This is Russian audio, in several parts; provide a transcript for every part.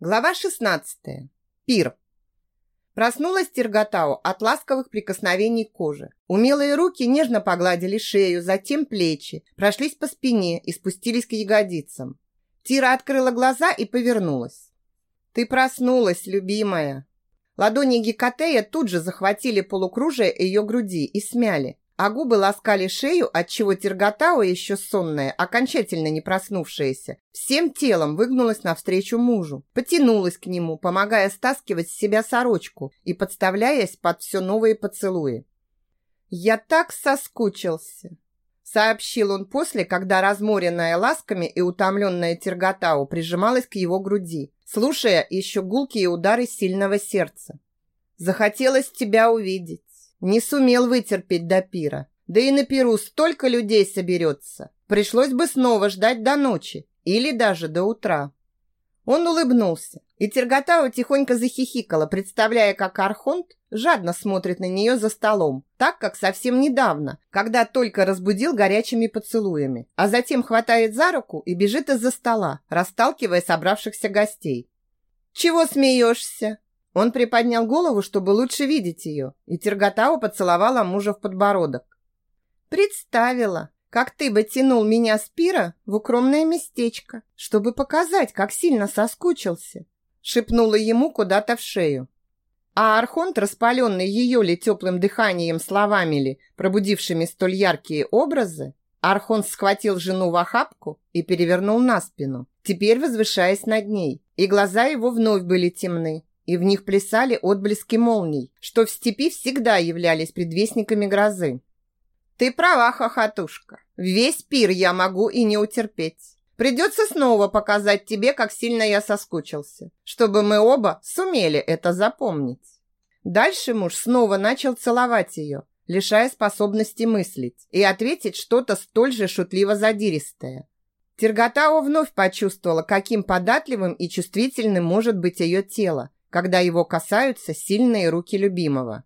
Глава 16. Пир. Проснулась Терготау от ласковых прикосновений к коже. Умелые руки нежно погладили шею, затем плечи, прошлись по спине и спустились к ягодицам. Тира открыла глаза и повернулась. «Ты проснулась, любимая!» Ладони Гекатея тут же захватили полукружие ее груди и смяли а губы ласкали шею, отчего Терготау, еще сонная, окончательно не проснувшаяся, всем телом выгнулась навстречу мужу, потянулась к нему, помогая стаскивать с себя сорочку и подставляясь под все новые поцелуи. «Я так соскучился!» сообщил он после, когда разморенная ласками и утомленная Терготау прижималась к его груди, слушая еще гулкие удары сильного сердца. «Захотелось тебя увидеть. Не сумел вытерпеть до пира. Да и на пиру столько людей соберется. Пришлось бы снова ждать до ночи или даже до утра. Он улыбнулся, и Терготау тихонько захихикала, представляя, как Архонт жадно смотрит на нее за столом, так как совсем недавно, когда только разбудил горячими поцелуями, а затем хватает за руку и бежит из-за стола, расталкивая собравшихся гостей. «Чего смеешься?» Он приподнял голову, чтобы лучше видеть ее, и Терготау поцеловала мужа в подбородок. «Представила, как ты бы тянул меня с пира в укромное местечко, чтобы показать, как сильно соскучился», шепнула ему куда-то в шею. А Архонт, распаленный ее ли теплым дыханием словами ли, пробудившими столь яркие образы, Архонт схватил жену в охапку и перевернул на спину, теперь возвышаясь над ней, и глаза его вновь были темны, и в них плясали отблески молний, что в степи всегда являлись предвестниками грозы. «Ты права, хохотушка. Весь пир я могу и не утерпеть. Придется снова показать тебе, как сильно я соскучился, чтобы мы оба сумели это запомнить». Дальше муж снова начал целовать ее, лишая способности мыслить и ответить что-то столь же шутливо-задиристое. Терготао вновь почувствовала, каким податливым и чувствительным может быть ее тело, когда его касаются сильные руки любимого.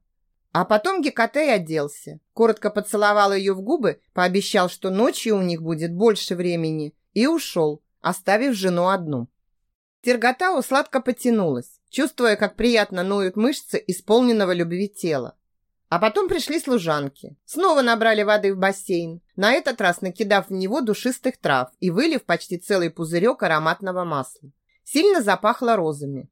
А потом Гекатей оделся, коротко поцеловал ее в губы, пообещал, что ночью у них будет больше времени, и ушел, оставив жену одну. Терготау сладко потянулась, чувствуя, как приятно ноют мышцы исполненного любви тела. А потом пришли служанки. Снова набрали воды в бассейн, на этот раз накидав в него душистых трав и вылив почти целый пузырек ароматного масла. Сильно запахло розами.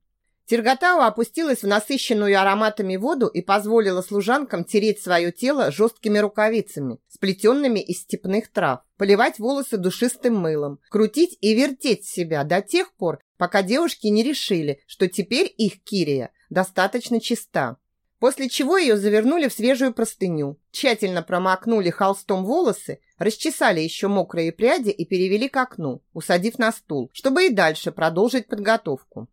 Терготау опустилась в насыщенную ароматами воду и позволила служанкам тереть свое тело жесткими рукавицами, сплетенными из степных трав, поливать волосы душистым мылом, крутить и вертеть себя до тех пор, пока девушки не решили, что теперь их Кирия достаточно чиста. После чего ее завернули в свежую простыню, тщательно промокнули холстом волосы, расчесали еще мокрые пряди и перевели к окну, усадив на стул, чтобы и дальше продолжить подготовку.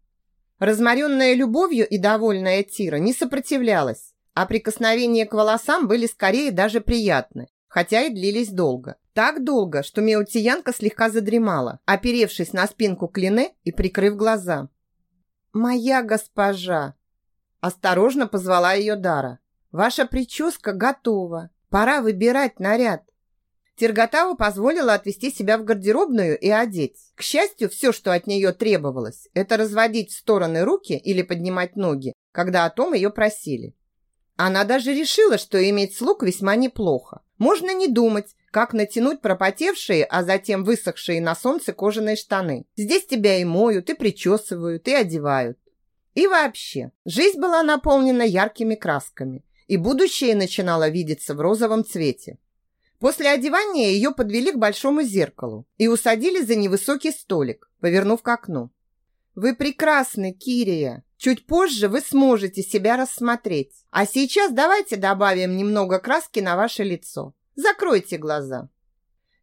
Разморенная любовью и довольная Тира не сопротивлялась, а прикосновения к волосам были скорее даже приятны, хотя и длились долго. Так долго, что Меутиянка слегка задремала, оперевшись на спинку клине и прикрыв глаза. «Моя госпожа!» Осторожно позвала ее Дара. «Ваша прическа готова. Пора выбирать наряд». Терготава позволила отвести себя в гардеробную и одеть. К счастью, все, что от нее требовалось, это разводить в стороны руки или поднимать ноги, когда о том ее просили. Она даже решила, что иметь слуг весьма неплохо. Можно не думать, как натянуть пропотевшие, а затем высохшие на солнце кожаные штаны. Здесь тебя и моют, и причесывают, и одевают. И вообще, жизнь была наполнена яркими красками, и будущее начинало видеться в розовом цвете. После одевания ее подвели к большому зеркалу и усадили за невысокий столик, повернув к окну. «Вы прекрасны, Кирия. Чуть позже вы сможете себя рассмотреть. А сейчас давайте добавим немного краски на ваше лицо. Закройте глаза».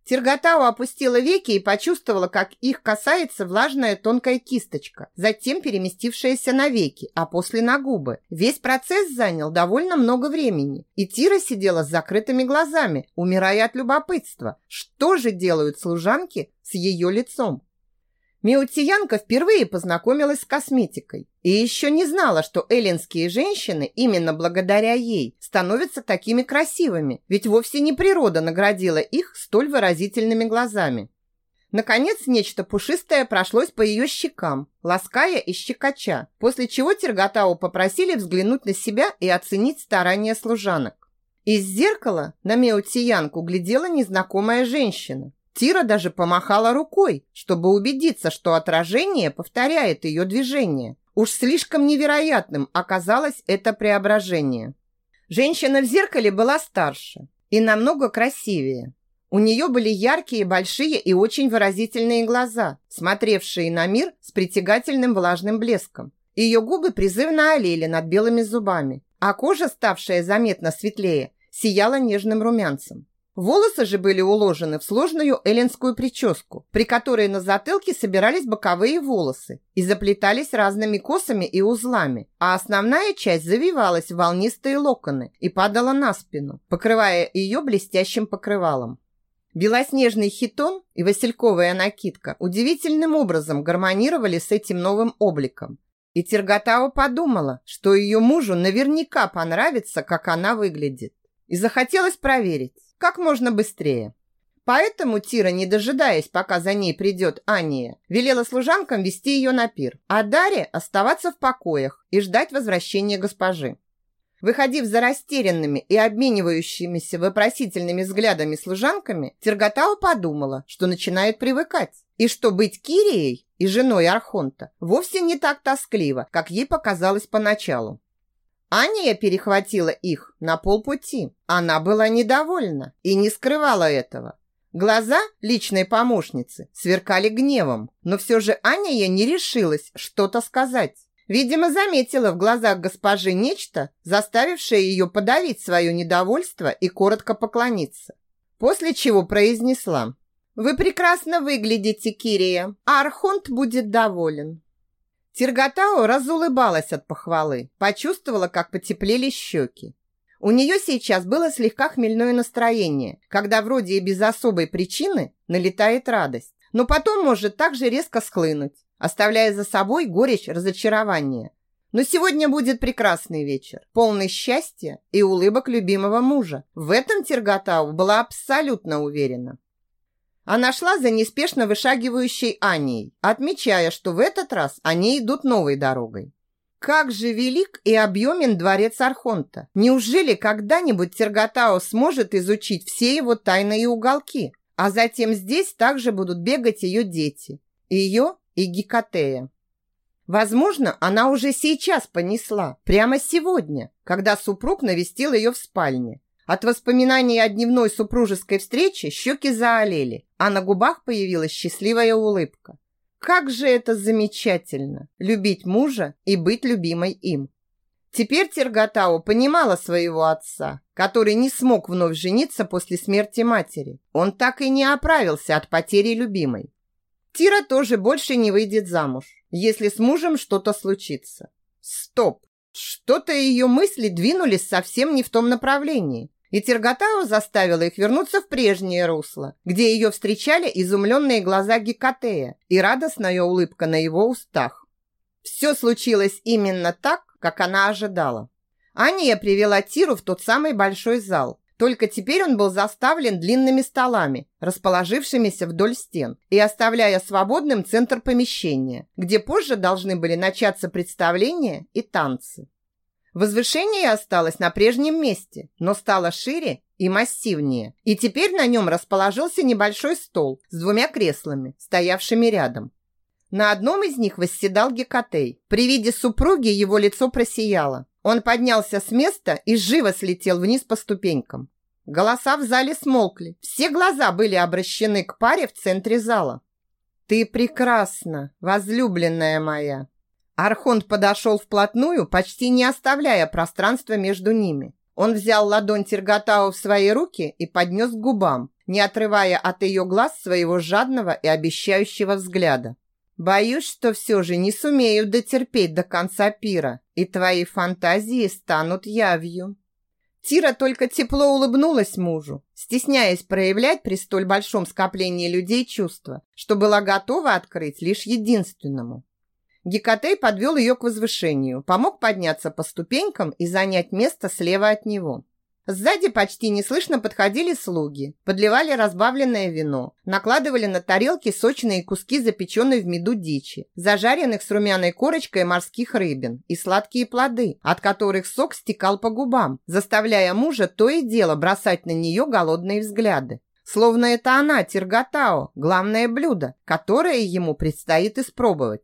Терготау опустила веки и почувствовала, как их касается влажная тонкая кисточка, затем переместившаяся на веки, а после на губы. Весь процесс занял довольно много времени, и Тира сидела с закрытыми глазами, умирая от любопытства. Что же делают служанки с ее лицом? Меутиянка впервые познакомилась с косметикой и еще не знала, что эллинские женщины именно благодаря ей становятся такими красивыми, ведь вовсе не природа наградила их столь выразительными глазами. Наконец, нечто пушистое прошлось по ее щекам, лаская и щекоча, после чего Терготау попросили взглянуть на себя и оценить старания служанок. Из зеркала на Меотиянку глядела незнакомая женщина. Тира даже помахала рукой, чтобы убедиться, что отражение повторяет ее движение. Уж слишком невероятным оказалось это преображение. Женщина в зеркале была старше и намного красивее. У нее были яркие, большие и очень выразительные глаза, смотревшие на мир с притягательным влажным блеском. Ее губы призывно олели над белыми зубами, а кожа, ставшая заметно светлее, сияла нежным румянцем. Волосы же были уложены в сложную эллинскую прическу, при которой на затылке собирались боковые волосы и заплетались разными косами и узлами, а основная часть завивалась в волнистые локоны и падала на спину, покрывая ее блестящим покрывалом. Белоснежный хитон и васильковая накидка удивительным образом гармонировали с этим новым обликом. И Терготава подумала, что ее мужу наверняка понравится, как она выглядит. И захотелось проверить, как можно быстрее. Поэтому Тира, не дожидаясь, пока за ней придет Ания, велела служанкам вести ее на пир, а Дарья оставаться в покоях и ждать возвращения госпожи. Выходив за растерянными и обменивающимися вопросительными взглядами служанками, Терготау подумала, что начинает привыкать, и что быть Кирией и женой Архонта вовсе не так тоскливо, как ей показалось поначалу. Аня перехватила их на полпути. Она была недовольна и не скрывала этого. Глаза личной помощницы сверкали гневом, но все же Аня не решилась что-то сказать. Видимо, заметила в глазах госпожи нечто, заставившее ее подавить свое недовольство и коротко поклониться. После чего произнесла «Вы прекрасно выглядите, Кирия, Архонт будет доволен». Тиргатао разулыбалась от похвалы, почувствовала, как потеплели щеки. У нее сейчас было слегка хмельное настроение, когда вроде и без особой причины налетает радость, но потом может также резко схлынуть оставляя за собой горечь разочарования. Но сегодня будет прекрасный вечер, полный счастья и улыбок любимого мужа. В этом Терготау была абсолютно уверена. Она шла за неспешно вышагивающей Аней, отмечая, что в этот раз они идут новой дорогой. Как же велик и объемен дворец Архонта! Неужели когда-нибудь Терготао сможет изучить все его тайные уголки? А затем здесь также будут бегать ее дети. Ее и Гекатея. Возможно, она уже сейчас понесла, прямо сегодня, когда супруг навестил ее в спальне. От воспоминаний о дневной супружеской встрече щеки заолели, а на губах появилась счастливая улыбка. Как же это замечательно – любить мужа и быть любимой им. Теперь Терготау понимала своего отца, который не смог вновь жениться после смерти матери. Он так и не оправился от потери любимой. Тира тоже больше не выйдет замуж, если с мужем что-то случится. Стоп! Что-то ее мысли двинулись совсем не в том направлении. И Терготау заставила их вернуться в прежнее русло, где ее встречали изумленные глаза Гекатея и радостная улыбка на его устах. Все случилось именно так, как она ожидала. Аня привела Тиру в тот самый большой зал, только теперь он был заставлен длинными столами, расположившимися вдоль стен, и оставляя свободным центр помещения, где позже должны были начаться представления и танцы. Возвышение осталось на прежнем месте, но стало шире и массивнее, и теперь на нем расположился небольшой стол с двумя креслами, стоявшими рядом. На одном из них восседал Гекатей. При виде супруги его лицо просияло. Он поднялся с места и живо слетел вниз по ступенькам. Голоса в зале смолкли. Все глаза были обращены к паре в центре зала. «Ты прекрасна, возлюбленная моя!» Архонт подошел вплотную, почти не оставляя пространства между ними. Он взял ладонь Терготау в свои руки и поднес к губам, не отрывая от ее глаз своего жадного и обещающего взгляда. Боюсь, что все же не сумею дотерпеть до конца пира, и твои фантазии станут явью. Тира только тепло улыбнулась мужу, стесняясь проявлять при столь большом скоплении людей чувства, что была готова открыть лишь единственному. Гекатей подвел ее к возвышению, помог подняться по ступенькам и занять место слева от него. Сзади почти неслышно подходили слуги, подливали разбавленное вино, накладывали на тарелки сочные куски запеченной в меду дичи, зажаренных с румяной корочкой морских рыбин и сладкие плоды, от которых сок стекал по губам, заставляя мужа то и дело бросать на нее голодные взгляды. Словно это она, Тиргатао, главное блюдо, которое ему предстоит испробовать.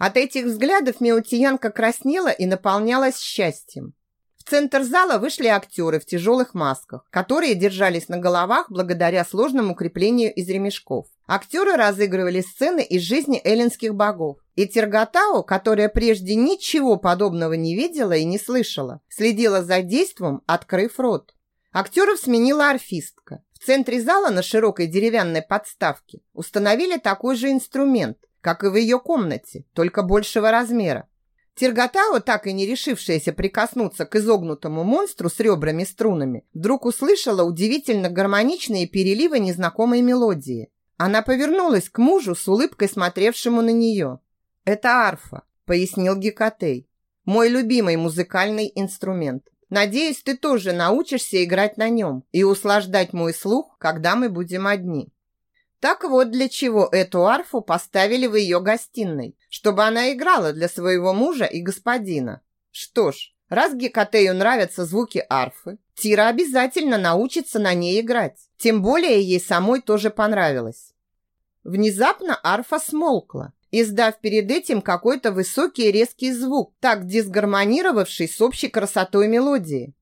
От этих взглядов Меутиянка краснела и наполнялась счастьем. В центр зала вышли актеры в тяжелых масках, которые держались на головах благодаря сложному креплению из ремешков. Актеры разыгрывали сцены из жизни эллинских богов. И Терготао, которая прежде ничего подобного не видела и не слышала, следила за действом, открыв рот. Актеров сменила арфистка. В центре зала на широкой деревянной подставке установили такой же инструмент, как и в ее комнате, только большего размера. Терготао, так и не решившаяся прикоснуться к изогнутому монстру с ребрами-струнами, вдруг услышала удивительно гармоничные переливы незнакомой мелодии. Она повернулась к мужу с улыбкой, смотревшему на нее. «Это арфа», — пояснил Гекатей. «Мой любимый музыкальный инструмент. Надеюсь, ты тоже научишься играть на нем и услаждать мой слух, когда мы будем одни». Так вот для чего эту арфу поставили в ее гостиной, чтобы она играла для своего мужа и господина. Что ж, раз Гекатею нравятся звуки арфы, Тира обязательно научится на ней играть. Тем более ей самой тоже понравилось. Внезапно арфа смолкла, издав перед этим какой-то высокий резкий звук, так дисгармонировавший с общей красотой мелодии.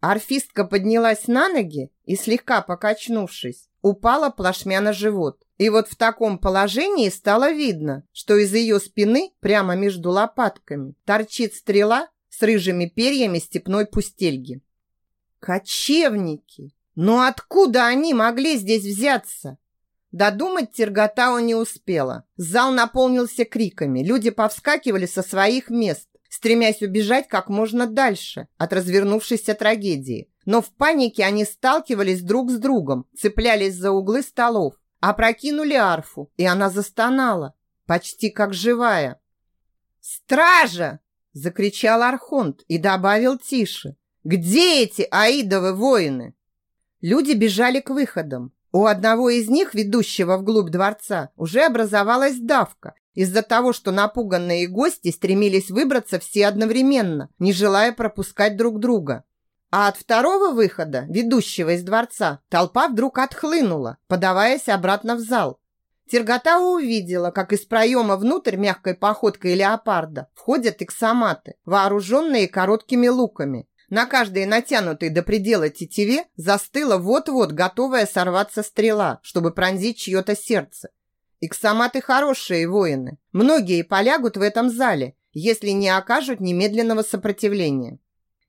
Арфистка поднялась на ноги и, слегка покачнувшись, упала плашмя на живот. И вот в таком положении стало видно, что из ее спины, прямо между лопатками, торчит стрела с рыжими перьями степной пустельги. Кочевники! Но ну откуда они могли здесь взяться? Додумать Терготау не успела. Зал наполнился криками. Люди повскакивали со своих мест, стремясь убежать как можно дальше от развернувшейся трагедии. Но в панике они сталкивались друг с другом, цеплялись за углы столов, опрокинули арфу, и она застонала, почти как живая. «Стража!» – закричал Архонт и добавил тише. «Где эти аидовы воины?» Люди бежали к выходам. У одного из них, ведущего вглубь дворца, уже образовалась давка из-за того, что напуганные гости стремились выбраться все одновременно, не желая пропускать друг друга. А от второго выхода, ведущего из дворца, толпа вдруг отхлынула, подаваясь обратно в зал. Терготау увидела, как из проема внутрь мягкой походкой леопарда входят иксоматы, вооруженные короткими луками. На каждой натянутой до предела тетиве застыла вот-вот готовая сорваться стрела, чтобы пронзить чье-то сердце. Иксоматы хорошие воины. Многие полягут в этом зале, если не окажут немедленного сопротивления.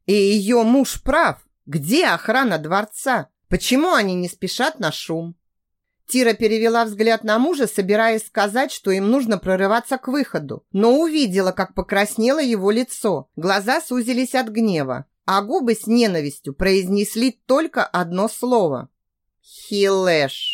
И ее муж прав. Где охрана дворца? Почему они не спешат на шум? Тира перевела взгляд на мужа, собираясь сказать, что им нужно прорываться к выходу, но увидела, как покраснело его лицо. Глаза сузились от гнева, а губы с ненавистью произнесли только одно слово. «Хилэш».